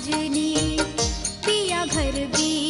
सजनी पिया घर भी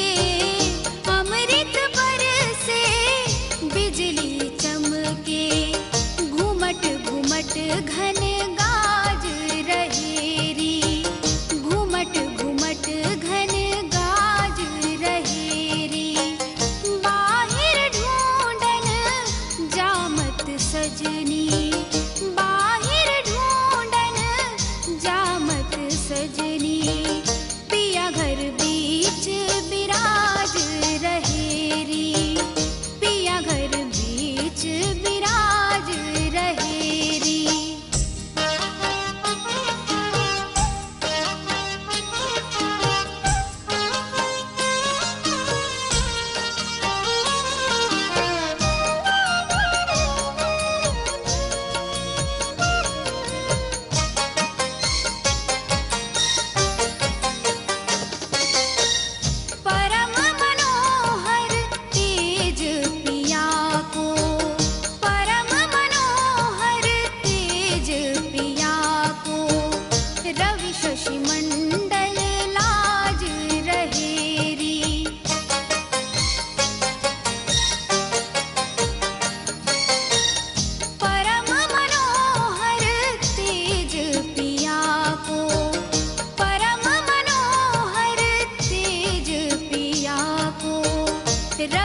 सजनी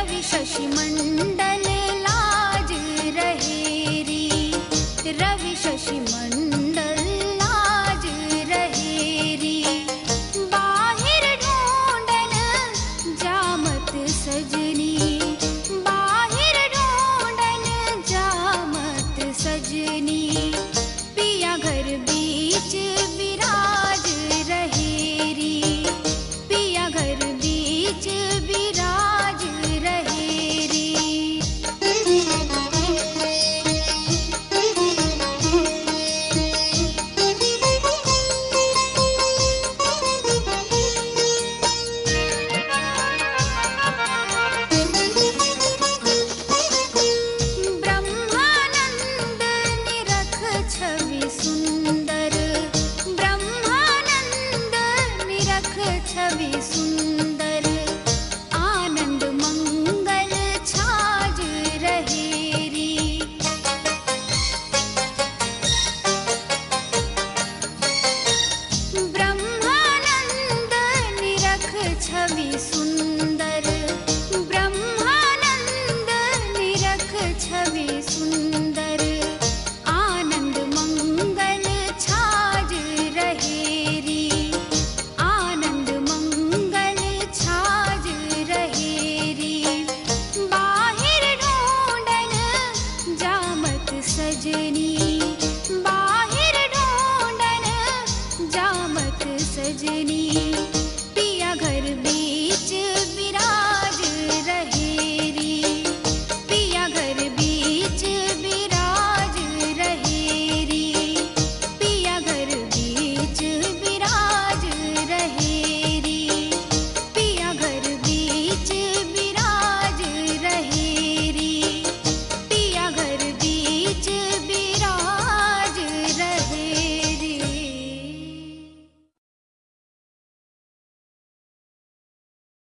रवि शशि मण्डन लाज रेरि रवि शशि मण्डन